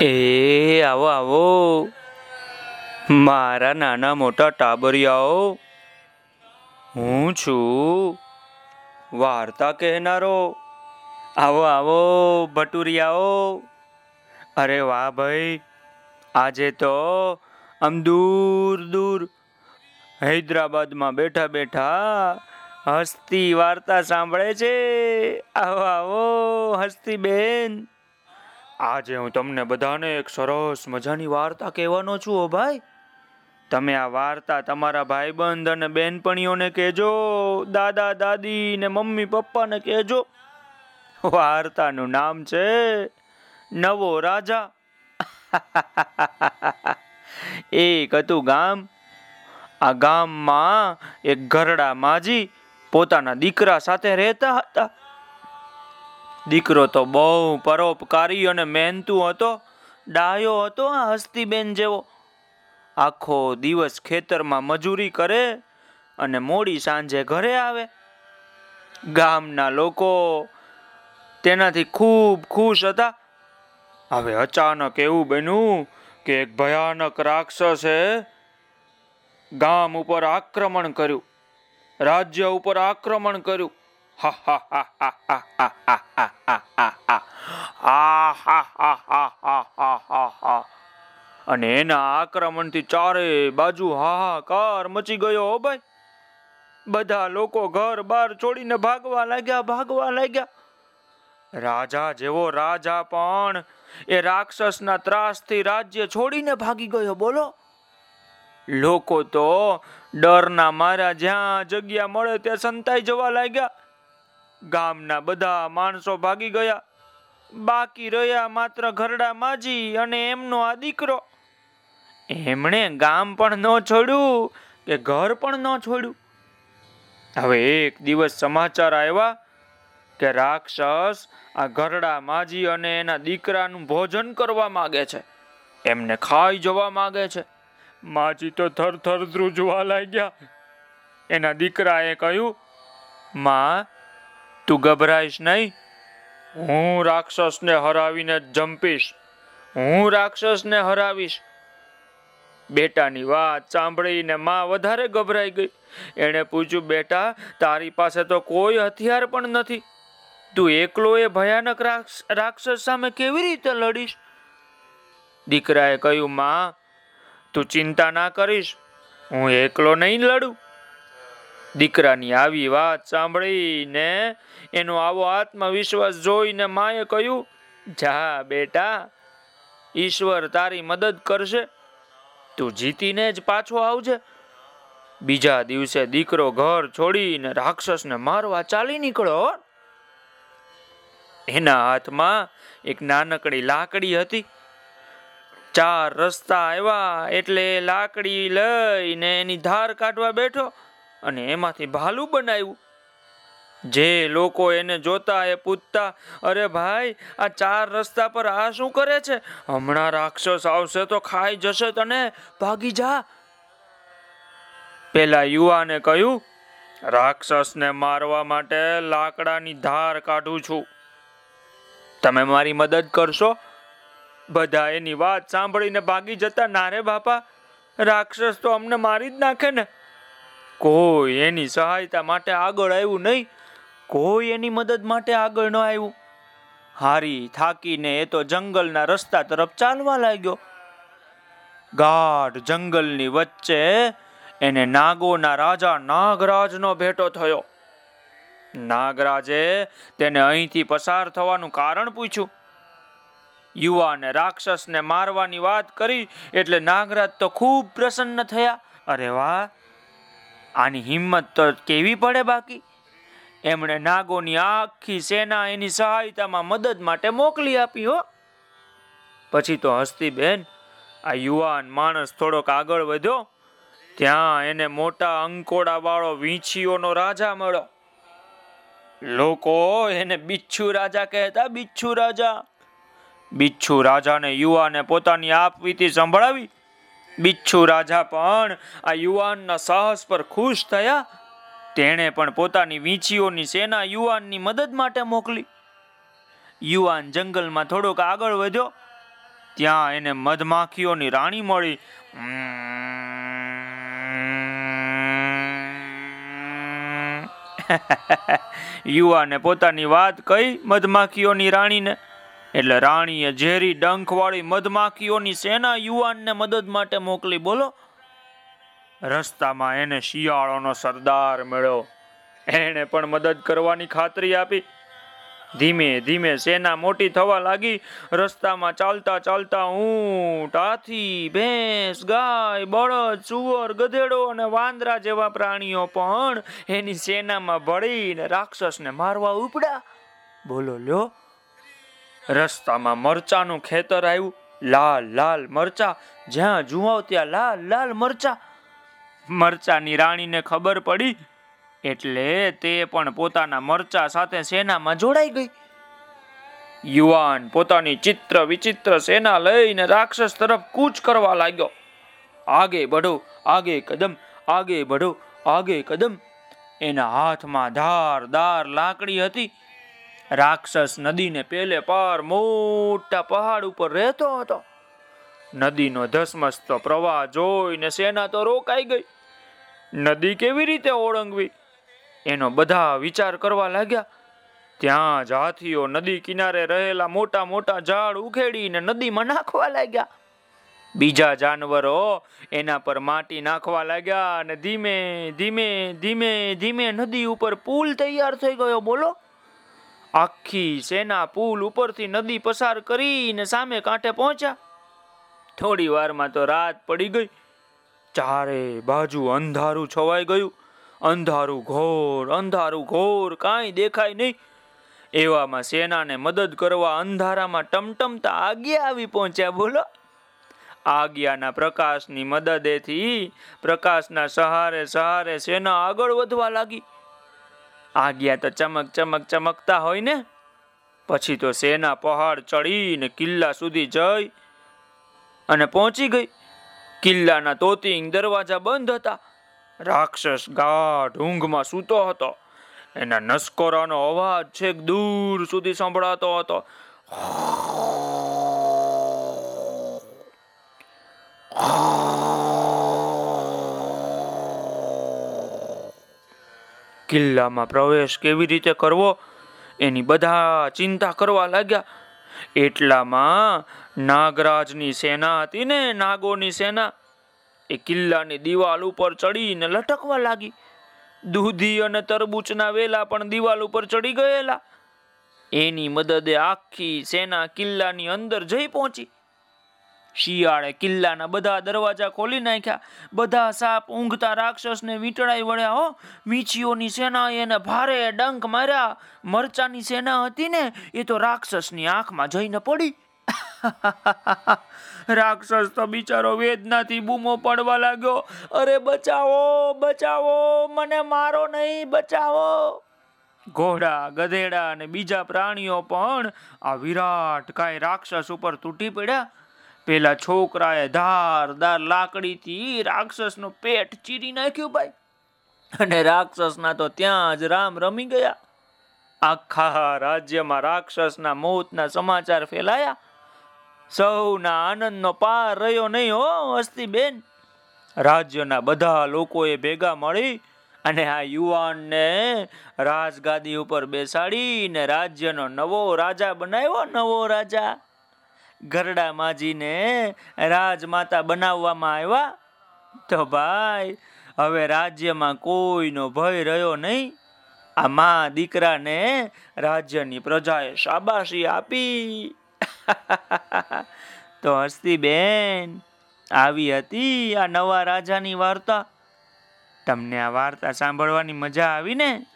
એ, આવો આવો. મારા નાના મોટા ટાબરિયાઓ, હું છું. વાર્તા કહેનારો. આવો આવો, ભટુરિયાઓ. અરે વાહ ભાઈ, આજે તો આમ દૂર દૂર હૈદરાબાદમાં બેઠા બેઠા હસ્તી વાર્તા સાંભળે છે. આવો આવો, હસ્તી બેન. આજે હું તમને બધાને એક સરસ મજાની વાર્તા કહેવાનો છું ઓ ભાઈ. તમે આ વાર્તા તમારા ભાઈબંધ અને બેનપણીઓને કહેજો, દાદા, દાદી ને મમ્મી, પપ્પાને કહેજો. વાર્તાનું નામ છે નવો રાજા. એક હતું ગામ. આ ગામમાં એક ઘરડા માજી પોતાના દીકરા સાથે રહેતા હતા. દીકરો તો બહુ પરોપકારી અને મહેનતું હતો. ડાયો હતો આ હસ્તીબેન જેવો. આખો દિવસ ખેતરમાં મજૂરી કરે અને મોડી સાંજે ઘરે આવે. ગામના લોકો તેનાથી ખૂબ ખુશ હતા. હવે અચાનક એવું બન્યું કે એક ભયાનક રાક્ષસે ગામ ઉપર આક્રમણ કર્યું. રાજ્ય ઉપર આક્રમણ કર્યું. અને એના આક્રમણથી ચારે બાજુ હાહાકાર મચી ગયો હો ભાઈ. બધા લોકો ઘર બાર છોડીને ભાગવા લાગ્યા ભાગવા લાગ્યા. રાજા જેવો રાજા પણ એ રાક્ષસના ત્રાસથી રાજ્ય છોડીને ભાગી ગયો, બોલો. લોકો તો ડરના મારા જ્યાં જગ્યા મળે ત્યાં સંતાઈ જવા લાગ્યા. ગામના બધા માણસો ભાગી ગયા. બાકી રહ્યા માત્ર ઘરડા માજી અને એમનો આ દીકરો. એમણે ગામ પણ ન છોડ્યું કે ઘર પણ ન છોડ્યું. હવે એક દિવસ સમાચાર આવ્યા કે રાક્ષસ આ ઘરડા માજી અને એના દીકરાનું ભોજન કરવા માગે છે. એમને ખાઈ જવા માગે છે. માજી તો થરથર થર ધ્રુજવા લાગ્યા. એના દીકરાએ કહ્યું, માં તું ગભરાઈશ નહીં? હું રાક્ષસને હરાવીને જંપીશ. હું રાક્ષસને હરાવીશ. બેટાની વાત સાંભળીને માં વધારે ગભરાઈ ગઈ. એણે પૂછ્યું, બેટા, તારી પાસે તો કોઈ હથિયાર પણ નથી. તું એકલો એ ભયાનક રાક્ષસ સામે કેવી રીતે લડીશ? દીકરાએ કહ્યું, માં, તું ચિંતા ના કરીશ. હું એકલો નહીં લડું. દીકરાની આવી વાત સાંભળીને એનો આવો આત્મવિશ્વાસ જોઈને માએ કહ્યું, જા બેટા, ઈશ્વર તારી મદદ કરશે. તું જીતીને જ પાછો આવજે. બીજા દિવસે દીકરો ઘર છોડીને રાક્ષસને મારવા ચાલી નીકળ્યો. એના હાથમાં એક નાનકડી લાકડી હતી. ચાર રસ્તા આવ્યા એટલે લાકડી લઈને એની ધાર કાઢવા બેઠો. અને એમાંથી ભાલું બનાવ્યું. જે લોકો એને જોતા એ પૂછતા, અરે ભાઈ, આ ચાર રસ્તા પર આ શું કરે છે? હમણાં રાક્ષસ આવશે તો ખાઈ જશે તને, ભાગી જા. પેલા યુવાને કહ્યું, રાક્ષસને મારવા માટે લાકડાની ધાર કાઢું છું. તમે મારી મદદ કરશો? બધા એની વાત સાંભળીને ભાગી જતા નારે બાપા, રાક્ષસ તો અમને મારી જ નાખે ને. કોઈ એની સહાયતા માટે આગળ આવ્યું નહીં. કોઈ એની મદદ માટે આગળ ન આવ્યું. હારી થાકીને એ તો જંગલના રસ્તા તરફ ચાલવા લાગ્યો. ગાઢ જંગલની વચ્ચે એને નાગોના રાજા નાગરાજનો ભેટો થયો. નાગરાજે તેને અહીંથી પસાર થવાનું કારણ પૂછ્યું. યુવાને રાક્ષસને મારવાની વાત કરી એટલે નાગરાજ તો ખૂબ પ્રસન્ન થયા. અરે વાહ આની હિંમત તો કેવી પડે બાકી? એમણે નાગોની આખી સેના એની સહાયતામાં મદદ માટે મોકલી આપી, હો. પછી તો હસ્તી બેન આ યુવાન માણસ થોડોક આગળ વધ્યો. ત્યાં એને મોટા અંકોડા વાળો વીંછીઓનો રાજા મળ્યો. લોકો એને બિચ્છુ રાજા કહેતા, બિચ્છુ રાજા. બિચ્છુ રાજાને યુવાને પોતાની આપવીતી સંભળાવી. બિચ્છુ રાજા પણ આ યુવાનના સાહસ પર ખુશ થયા. તેણે પણ પોતાની વીંછીઓની સેના યુવાનની મદદ માટે મોકલી. યુવાન જંગલમાં થોડોક આગળ વધ્યો. ત્યાં એને મધમાખીઓની રાણી મળી. યુવાને પોતાની વાત કહી મધમાખીઓની રાણીને એટલે રાણીએ ઝેરી ડંખવાળી મધમાખીઓની સેના યુવાનને મદદ માટે મોકલી બોલો. રસ્તામાં એને શિયાળોનો સરદાર મળ્યો. એણે પણ મદદ કરવાની ખાતરી આપી. ધીમે ધીમે સેના મોટી થવા લાગી. રસ્તામાં ચાલતા ચાલતા ઊંટ, હાથી, ભેંસ, ગાય, બળદ, સુવર, ગધેડો અને વાંદરા જેવા પ્રાણીઓ પણ એની સેનામાં ભળીને રાક્ષસને મારવા ઉપડ્યા. બોલો, લ્યો. રસ્તામાં મરચાનું ખેતર આવ્યું. લાલ લાલ મરચા. જ્યાં જુઓ ત્યાં લાલ લાલ મરચા. મરચાની રાણીને ખબર પડી. એટલે તે પણ પોતાના મરચા સાથે સેનામાં જોડાઈ ગઈ. યુવાન પોતાની ચિત્ર વિચિત્ર સેના લઈને રાક્ષસ તરફ કૂચ કરવા લાગ્યો. આગે બઢો, આગે કદમ, આગે બઢો, આગે કદમ. એના હાથમાં ધારદાર લાકડી હતી. રાક્ષસ નદીને પેલે પાર મોટા પહાડ ઉપર રહેતો હતો. નદીનો ધસમસતો પ્રવાહ જોઈને સેના તો રોકાઈ ગઈ. નદી કેવી રીતે ઓળંગવી? એનો બધા વિચાર કરવા લાગ્યા. ત્યાં જ હાથીઓ નદી કિનારે રહેલા મોટા મોટા ઝાડ ઉખેડીને નદીમાં નાખવા લાગ્યા. બીજા જાનવરો એના પર માટી નાખવા લાગ્યા અને ધીમે ધીમે ધીમે ધીમે નદી ઉપર પુલ તૈયાર થઈ ગયો. બોલો. આખી સેના પુલ ઉપરથી નદી પસાર કરીને સામે કાંઠે પહોંચ્યા. થોડી વારમાં તો રાત પડી ગઈ. ચારે બાજુ અંધારું છવાઈ ગયું. અંધારું ઘોર અંધારું ઘોર કાંઈ દેખાય નહીં. એવામાં સેનાને મદદ કરવા અંધારામાં ટમટમતા આજ્ઞા આવી પહોંચ્યા. બોલો. આજ્ઞાના પ્રકાશની મદદેથી પ્રકાશના સહારે સહારે સેના આગળ વધવા લાગી. આજ્ઞા તો ચમક ચમક ચમકતા હોય ને? પછી તો સેના પહાડ ચડીને કિલ્લા સુધી જઈ અને પહોંચી ગઈ. કિલ્લાના તોતિંગ દરવાજા બંધ હતા. રાક્ષસ ગાઢ ઊંઘમાં સૂતો હતો. એના નસકોરાનો અવાજ છેક દૂર સુધી સંભળાતો હતો. કિલ્લામાં પ્રવેશ કેવી રીતે કરવો, એની બધા ચિંતા કરવા લાગ્યા. એટલામાં નાગરાજની સેના હતી ને નાગોની સેના. એ કિલ્લાની દિવાલ ઉપર ચડીને લટકવા લાગી. દૂધી અને તરબૂચના વેલા પણ દિવાલ ઉપર ચડી ગયેલા. એની મદદે આખી સેના કિલ્લાની અંદર જઈ પહોંચી. શિયાળે કિલ્લાના બધા દરવાજા ખોલી નાખ્યા. બધા સાપ ઊંઘતા રાક્ષસને વીંટળાઈ વળ્યા, હો, મીછીઓની સેના એને ભારે ડંક માર્યા. મરચાની સેના હતી ને, એ તો રાક્ષસની આંખમાં જઈને પડી. રાક્ષસ તો બિચારો વેદનાથી બૂમો પડવા લાગ્યો, અરે બચાવો બચાવો, મને મારો નહીં, બચાવો. ઘોડા, ગધેડા અને બીજા પ્રાણીઓ પણ આ વિરાટ કાય રાક્ષસ ઉપર તૂટી પડ્યા. પેલા છોકરાએ ધારદાર લાકડીથી રાક્ષસનું પેટ ચીરી નાખ્યું ભાઈ. અને રાક્ષસના તો ત્યાં જ રામ રમી ગયા. આખા રાજ્યમાં રાક્ષસના મોતના સમાચાર ફેલાયા. સૌના આનંદનો પાર રહ્યો નહીં હો હસ્તી બેન રાજ્યના બધા લોકોએ ભેગા મળી અને આ યુવાનને રાજગાદી ઉપર બેસાડીને રાજ્યનો નવો રાજા બનાવ્યો, નવો રાજા. ગરડા માજીને રાજમાતા બનાવવામાં આવ્યા? તો ભાઈ, હવે રાજ્યમાં કોઈનો ભય રહ્યો નહીં. આ મા દીકરાને રાજ્યની પ્રજાએ શાબાશી આપી. તો હસ્તી બેન આવી હતી આ નવા રાજાની વાર્તા. તમને આ વાર્તા સાંભળવાની મજા આવી ને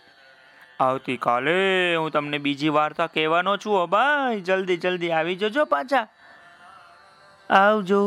આવતીકાલે હું તમને બીજી વાર્તા કહેવાનો છું ભાઈ. જલ્દી જલ્દી આવી જજો પાછા. આવજો.